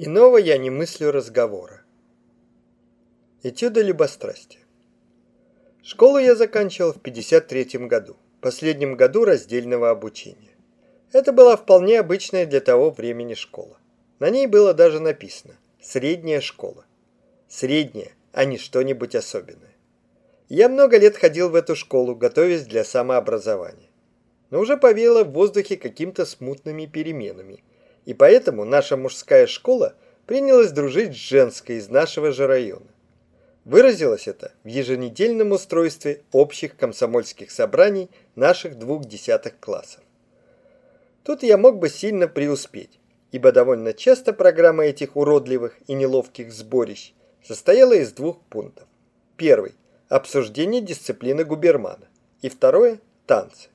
Иного я не мыслю разговора. Этюды любострастия. Школу я заканчивал в 53 году, последнем году раздельного обучения. Это была вполне обычная для того времени школа. На ней было даже написано «Средняя школа». Средняя, а не что-нибудь особенное. Я много лет ходил в эту школу, готовясь для самообразования. Но уже повеяло в воздухе каким-то смутными переменами – и поэтому наша мужская школа принялась дружить с женской из нашего же района. Выразилось это в еженедельном устройстве общих комсомольских собраний наших двух десятых классов. Тут я мог бы сильно преуспеть, ибо довольно часто программа этих уродливых и неловких сборищ состояла из двух пунктов. Первый – обсуждение дисциплины губермана, и второе – танцы.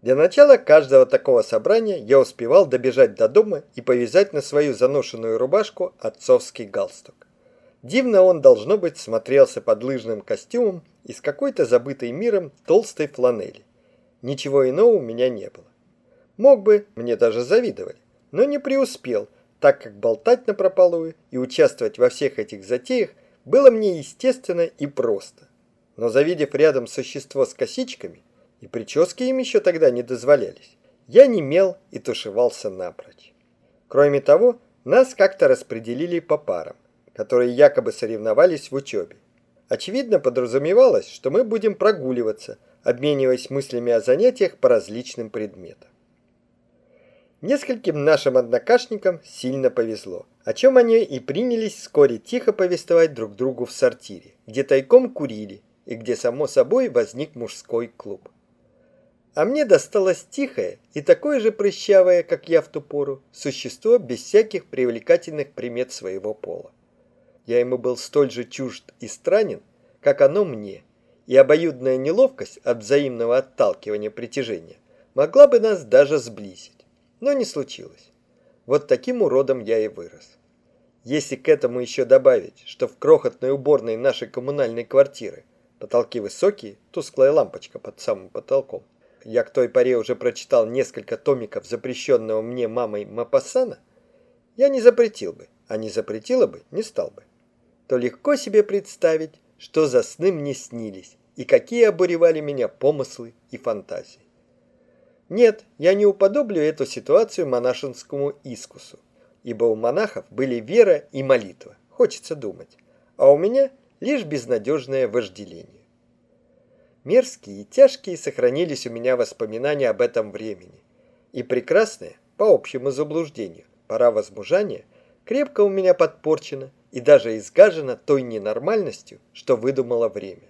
Для начала каждого такого собрания я успевал добежать до дома и повязать на свою заношенную рубашку отцовский галстук. Дивно он, должно быть, смотрелся под лыжным костюмом из какой-то забытой миром толстой фланели. Ничего иного у меня не было. Мог бы, мне даже завидовали, но не преуспел, так как болтать на напропалую и участвовать во всех этих затеях было мне естественно и просто. Но завидев рядом существо с косичками, и прически им еще тогда не дозволялись. Я немел и тушевался напрочь. Кроме того, нас как-то распределили по парам, которые якобы соревновались в учебе. Очевидно, подразумевалось, что мы будем прогуливаться, обмениваясь мыслями о занятиях по различным предметам. Нескольким нашим однокашникам сильно повезло, о чем они и принялись вскоре тихо повествовать друг другу в сортире, где тайком курили и где, само собой, возник мужской клуб. А мне досталось тихое и такое же прыщавое, как я в ту пору, существо без всяких привлекательных примет своего пола. Я ему был столь же чужд и странен, как оно мне, и обоюдная неловкость от взаимного отталкивания притяжения могла бы нас даже сблизить. Но не случилось. Вот таким уродом я и вырос. Если к этому еще добавить, что в крохотной уборной нашей коммунальной квартиры потолки высокие, тусклая лампочка под самым потолком, я к той поре уже прочитал несколько томиков запрещенного мне мамой Мапассана, я не запретил бы, а не запретила бы, не стал бы. То легко себе представить, что за сны мне снились и какие обуревали меня помыслы и фантазии. Нет, я не уподоблю эту ситуацию монашескому искусу, ибо у монахов были вера и молитва, хочется думать, а у меня лишь безнадежное вожделение. Мерзкие и тяжкие сохранились у меня воспоминания об этом времени. И прекрасная, по общему заблуждению, пора возмужания, крепко у меня подпорчена и даже изгажена той ненормальностью, что выдумало время.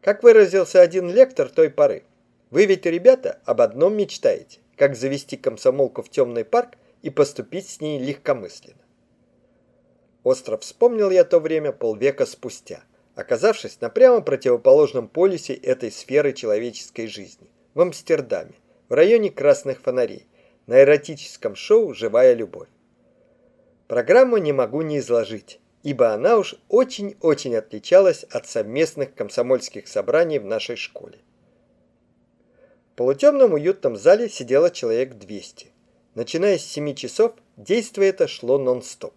Как выразился один лектор той поры, вы ведь, ребята, об одном мечтаете, как завести комсомолку в темный парк и поступить с ней легкомысленно. Остро вспомнил я то время полвека спустя – оказавшись на прямо противоположном полюсе этой сферы человеческой жизни, в Амстердаме, в районе Красных Фонарей, на эротическом шоу «Живая любовь». Программу не могу не изложить, ибо она уж очень-очень отличалась от совместных комсомольских собраний в нашей школе. В полутемном уютном зале сидело человек 200. Начиная с 7 часов, действие это шло нон-стоп.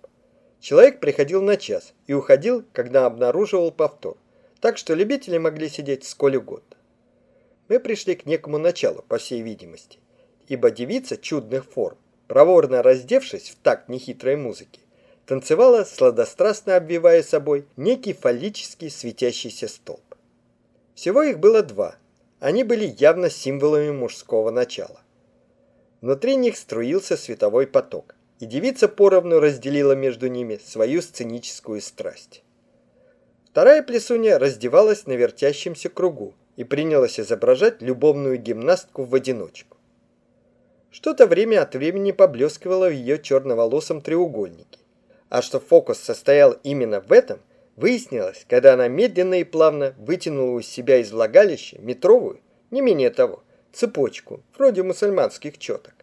Человек приходил на час и уходил, когда обнаруживал повтор, так что любители могли сидеть сколь угодно. Мы пришли к некому началу, по всей видимости, ибо девица чудных форм, проворно раздевшись в такт нехитрой музыки, танцевала, сладострастно обвивая собой некий фаллический светящийся столб. Всего их было два. Они были явно символами мужского начала. Внутри них струился световой поток, и девица поровну разделила между ними свою сценическую страсть. Вторая плесунья раздевалась на вертящемся кругу и принялась изображать любовную гимнастку в одиночку. Что-то время от времени поблескивало в ее черноволосом треугольнике. А что фокус состоял именно в этом, выяснилось, когда она медленно и плавно вытянула из себя из влагалища метровую, не менее того, цепочку, вроде мусульманских четок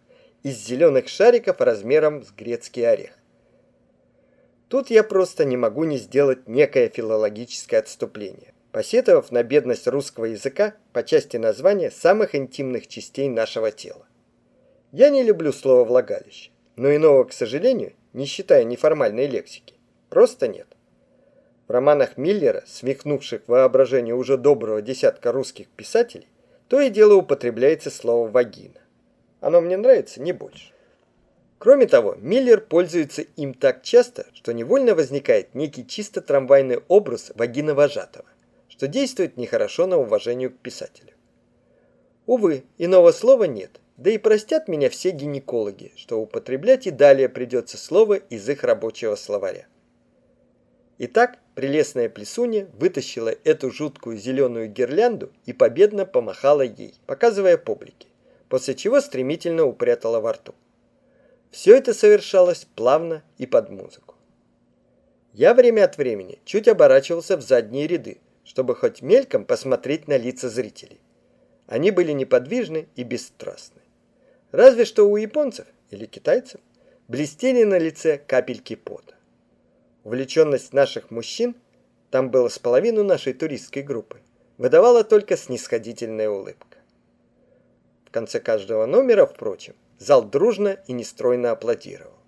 из зеленых шариков размером с грецкий орех. Тут я просто не могу не сделать некое филологическое отступление, посетовав на бедность русского языка по части названия самых интимных частей нашего тела. Я не люблю слово «влагалище», но иного, к сожалению, не считая неформальной лексики, просто нет. В романах Миллера, смехнувших воображение уже доброго десятка русских писателей, то и дело употребляется слово «вагина». Оно мне нравится не больше. Кроме того, Миллер пользуется им так часто, что невольно возникает некий чисто трамвайный образ вагина-вожатого, что действует нехорошо на уважению к писателю. Увы, иного слова нет, да и простят меня все гинекологи, что употреблять и далее придется слово из их рабочего словаря. Итак, прелестная плесунья вытащила эту жуткую зеленую гирлянду и победно помахала ей, показывая публике, после чего стремительно упрятала во рту. Все это совершалось плавно и под музыку. Я время от времени чуть оборачивался в задние ряды, чтобы хоть мельком посмотреть на лица зрителей. Они были неподвижны и бесстрастны. Разве что у японцев или китайцев блестели на лице капельки пота. Увлеченность наших мужчин, там было с половину нашей туристской группы, выдавала только снисходительная улыбка. Конце каждого номера, впрочем, Зал дружно и нестройно аплодировал.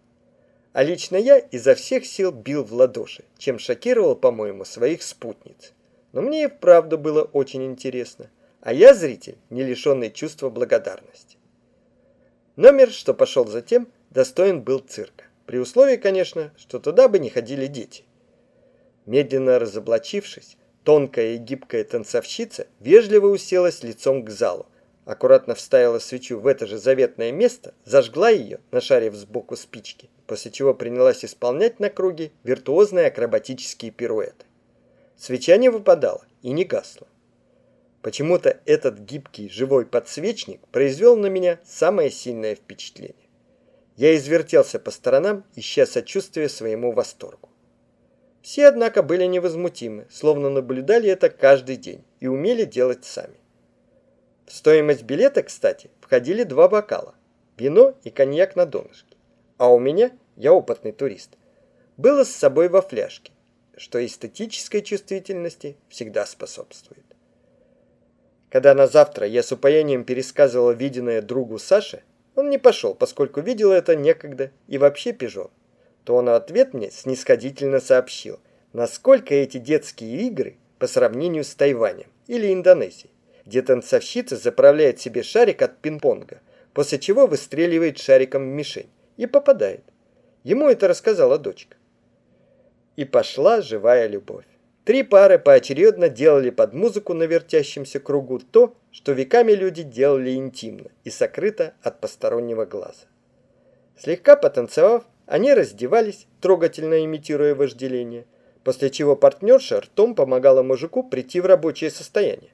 А лично я изо всех сил бил в ладоши, чем шокировал, по-моему, своих спутниц. Но мне и вправду было очень интересно, а я зритель, не лишенный чувства благодарности. Номер, что пошел затем, достоин был цирка. При условии, конечно, что туда бы не ходили дети. Медленно разоблачившись, тонкая и гибкая танцовщица вежливо уселась лицом к залу, аккуратно вставила свечу в это же заветное место, зажгла ее, нашарив сбоку спички, после чего принялась исполнять на круге виртуозные акробатические пируэты. Свеча не выпадала и не гасла. Почему-то этот гибкий живой подсвечник произвел на меня самое сильное впечатление. Я извертелся по сторонам, ища сочувствия своему восторгу. Все, однако, были невозмутимы, словно наблюдали это каждый день и умели делать сами. В стоимость билета, кстати, входили два бокала – вино и коньяк на донышке. А у меня, я опытный турист, было с собой во фляжке, что эстетической чувствительности всегда способствует. Когда на завтра я с упоением пересказывал виденное другу Саше, он не пошел, поскольку видел это некогда и вообще пижон, то он ответ мне снисходительно сообщил, насколько эти детские игры по сравнению с Тайванем или Индонезией где танцовщица заправляет себе шарик от пинг-понга, после чего выстреливает шариком в мишень и попадает. Ему это рассказала дочка. И пошла живая любовь. Три пары поочередно делали под музыку на вертящемся кругу то, что веками люди делали интимно и сокрыто от постороннего глаза. Слегка потанцевав, они раздевались, трогательно имитируя вожделение, после чего партнерша ртом помогала мужику прийти в рабочее состояние.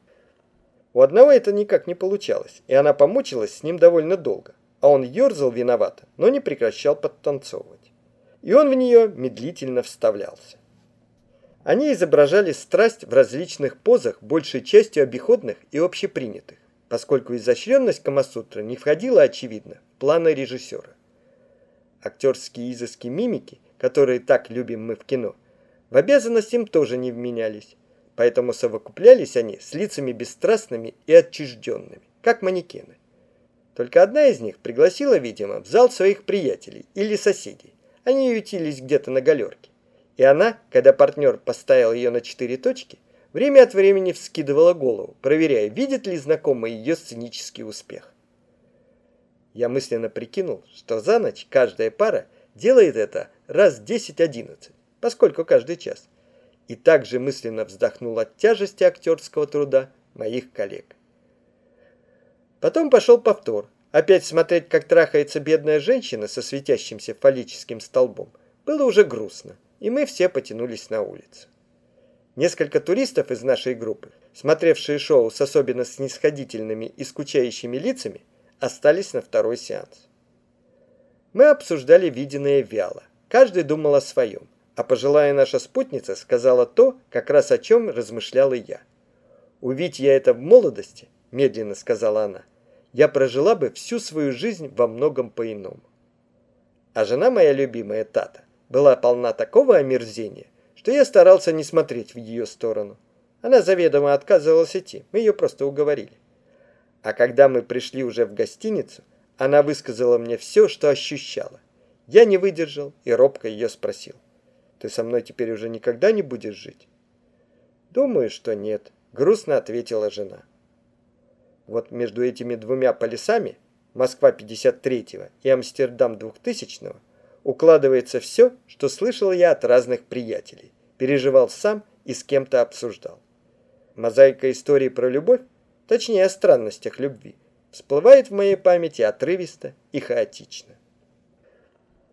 У одного это никак не получалось, и она помучилась с ним довольно долго, а он ерзал виновато, но не прекращал подтанцовывать. И он в нее медлительно вставлялся. Они изображали страсть в различных позах, большей частью обиходных и общепринятых, поскольку изощренность Камасутры не входила, очевидно, в планы режиссера. Актерские изыски мимики, которые так любим мы в кино, в обязанность им тоже не вменялись, поэтому совокуплялись они с лицами бесстрастными и отчужденными, как манекены. Только одна из них пригласила, видимо, в зал своих приятелей или соседей. Они ютились где-то на галерке. И она, когда партнер поставил ее на четыре точки, время от времени вскидывала голову, проверяя, видит ли знакомый ее сценический успех. Я мысленно прикинул, что за ночь каждая пара делает это раз 10-11, поскольку каждый час – и также мысленно вздохнул от тяжести актерского труда моих коллег. Потом пошел повтор. Опять смотреть, как трахается бедная женщина со светящимся фаллическим столбом, было уже грустно, и мы все потянулись на улицу. Несколько туристов из нашей группы, смотревшие шоу с особенно снисходительными и скучающими лицами, остались на второй сеанс. Мы обсуждали виденное вяло. Каждый думал о своем а пожилая наша спутница сказала то, как раз о чем размышлял и я. «Увидь я это в молодости», – медленно сказала она, – «я прожила бы всю свою жизнь во многом по-иному». А жена моя любимая Тата была полна такого омерзения, что я старался не смотреть в ее сторону. Она заведомо отказывалась идти, мы ее просто уговорили. А когда мы пришли уже в гостиницу, она высказала мне все, что ощущала, Я не выдержал и робко ее спросил. «Ты со мной теперь уже никогда не будешь жить?» «Думаю, что нет», — грустно ответила жена. Вот между этими двумя полюсами, Москва 53-го и Амстердам 2000-го, укладывается все, что слышал я от разных приятелей, переживал сам и с кем-то обсуждал. Мозаика истории про любовь, точнее о странностях любви, всплывает в моей памяти отрывисто и хаотично.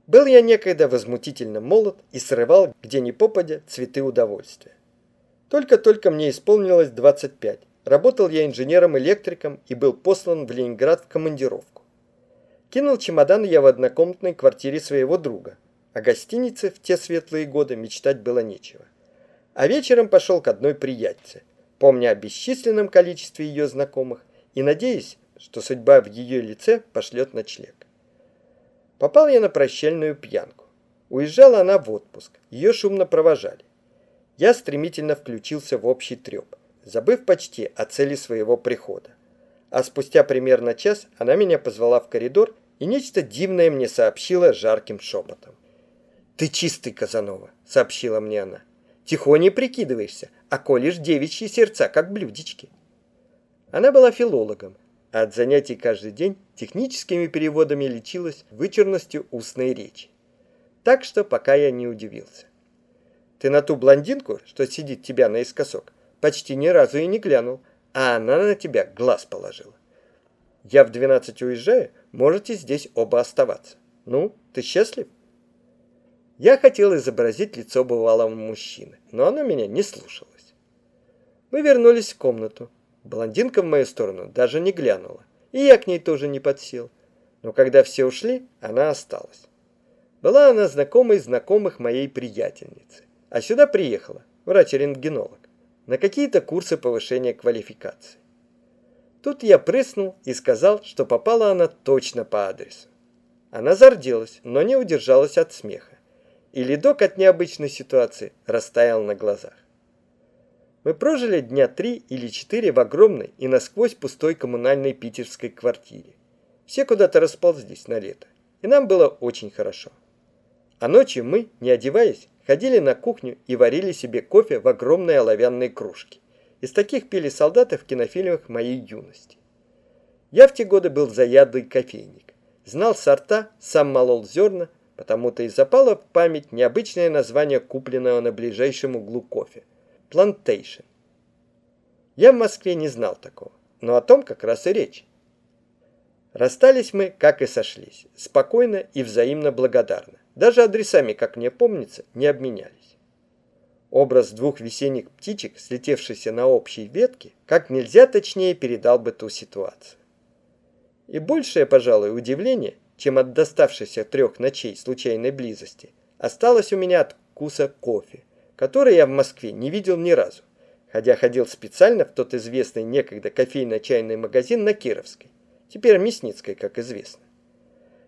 Был я некогда возмутительно молод и срывал, где ни попадя, цветы удовольствия. Только-только мне исполнилось 25. Работал я инженером-электриком и был послан в Ленинград в командировку. Кинул чемодан я в однокомнатной квартире своего друга. О гостинице в те светлые годы мечтать было нечего. А вечером пошел к одной приятельце, помня о бесчисленном количестве ее знакомых и надеясь, что судьба в ее лице пошлет ночлег. Попал я на прощальную пьянку. Уезжала она в отпуск, ее шумно провожали. Я стремительно включился в общий треп, забыв почти о цели своего прихода. А спустя примерно час она меня позвала в коридор и нечто дивное мне сообщила жарким шепотом. «Ты чистый, Казанова», — сообщила мне она. «Тихоней прикидываешься, а колешь девичьи сердца, как блюдечки». Она была филологом, а от занятий каждый день техническими переводами лечилась вычурностью устной речи. Так что пока я не удивился. Ты на ту блондинку, что сидит тебя наискосок, почти ни разу и не глянул, а она на тебя глаз положила. Я в двенадцать уезжаю, можете здесь оба оставаться. Ну, ты счастлив? Я хотел изобразить лицо бывалого мужчины, но оно меня не слушалось. Мы вернулись в комнату. Блондинка в мою сторону даже не глянула, и я к ней тоже не подсел. Но когда все ушли, она осталась. Была она знакомой знакомых моей приятельницы, а сюда приехала, врач-рентгенолог, на какие-то курсы повышения квалификации. Тут я прыснул и сказал, что попала она точно по адресу. Она зарделась, но не удержалась от смеха, и ледок от необычной ситуации растаял на глазах. Мы прожили дня три или четыре в огромной и насквозь пустой коммунальной питерской квартире. Все куда-то расползлись на лето, и нам было очень хорошо. А ночью мы, не одеваясь, ходили на кухню и варили себе кофе в огромной оловянной кружке. Из таких пили солдаты в кинофильмах моей юности. Я в те годы был заядлый кофейник. Знал сорта, сам молол зерна, потому-то и запало в память необычное название купленного на ближайшем углу кофе – Plantation. Я в Москве не знал такого, но о том как раз и речь. Расстались мы, как и сошлись, спокойно и взаимно благодарны. Даже адресами, как мне помнится, не обменялись. Образ двух весенних птичек, слетевшихся на общей ветке, как нельзя точнее передал бы ту ситуацию. И большее, пожалуй, удивление, чем от доставшихся трех ночей случайной близости, осталось у меня от вкуса кофе, который я в Москве не видел ни разу, хотя ходил специально в тот известный некогда кофейно-чайный магазин на Кировской, теперь Мясницкой, как известно.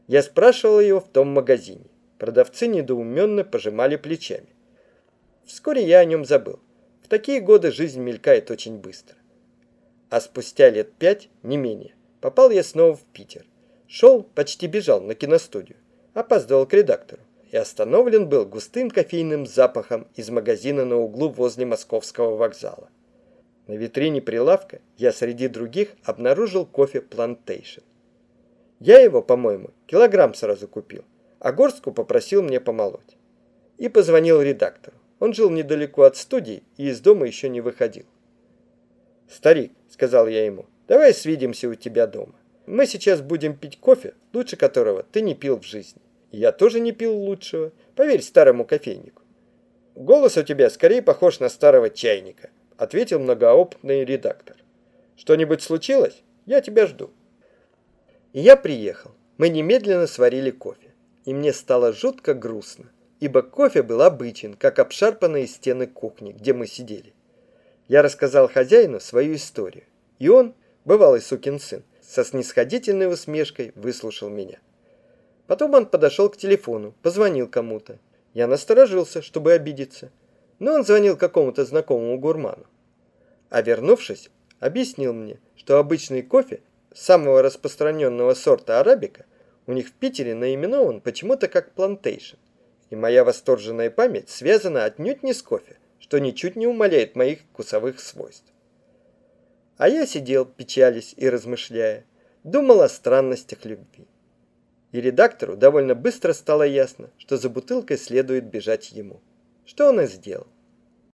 Я спрашивал ее в том магазине. Продавцы недоуменно пожимали плечами. Вскоре я о нем забыл. В такие годы жизнь мелькает очень быстро. А спустя лет пять, не менее, попал я снова в Питер. Шел, почти бежал на киностудию. Опаздывал к редактору и остановлен был густым кофейным запахом из магазина на углу возле московского вокзала. На витрине прилавка я среди других обнаружил кофе Plantation. Я его, по-моему, килограмм сразу купил, а горстку попросил мне помолоть. И позвонил редактору. Он жил недалеко от студии и из дома еще не выходил. «Старик», — сказал я ему, — «давай свидимся у тебя дома. Мы сейчас будем пить кофе, лучше которого ты не пил в жизни». Я тоже не пил лучшего, поверь старому кофейнику. Голос у тебя скорее похож на старого чайника, ответил многоопытный редактор. Что-нибудь случилось? Я тебя жду. И я приехал. Мы немедленно сварили кофе. И мне стало жутко грустно, ибо кофе был обычен, как обшарпанные стены кухни, где мы сидели. Я рассказал хозяину свою историю, и он, бывалый сукин сын, со снисходительной усмешкой выслушал меня. Потом он подошел к телефону, позвонил кому-то. Я насторожился, чтобы обидеться. Но он звонил какому-то знакомому гурману. А вернувшись, объяснил мне, что обычный кофе самого распространенного сорта арабика У них в Питере наименован почему-то как плантейшн. И моя восторженная память связана отнюдь не с кофе, что ничуть не умаляет моих вкусовых свойств. А я сидел, печались и размышляя, думал о странностях любви. И редактору довольно быстро стало ясно, что за бутылкой следует бежать ему. Что он и сделал.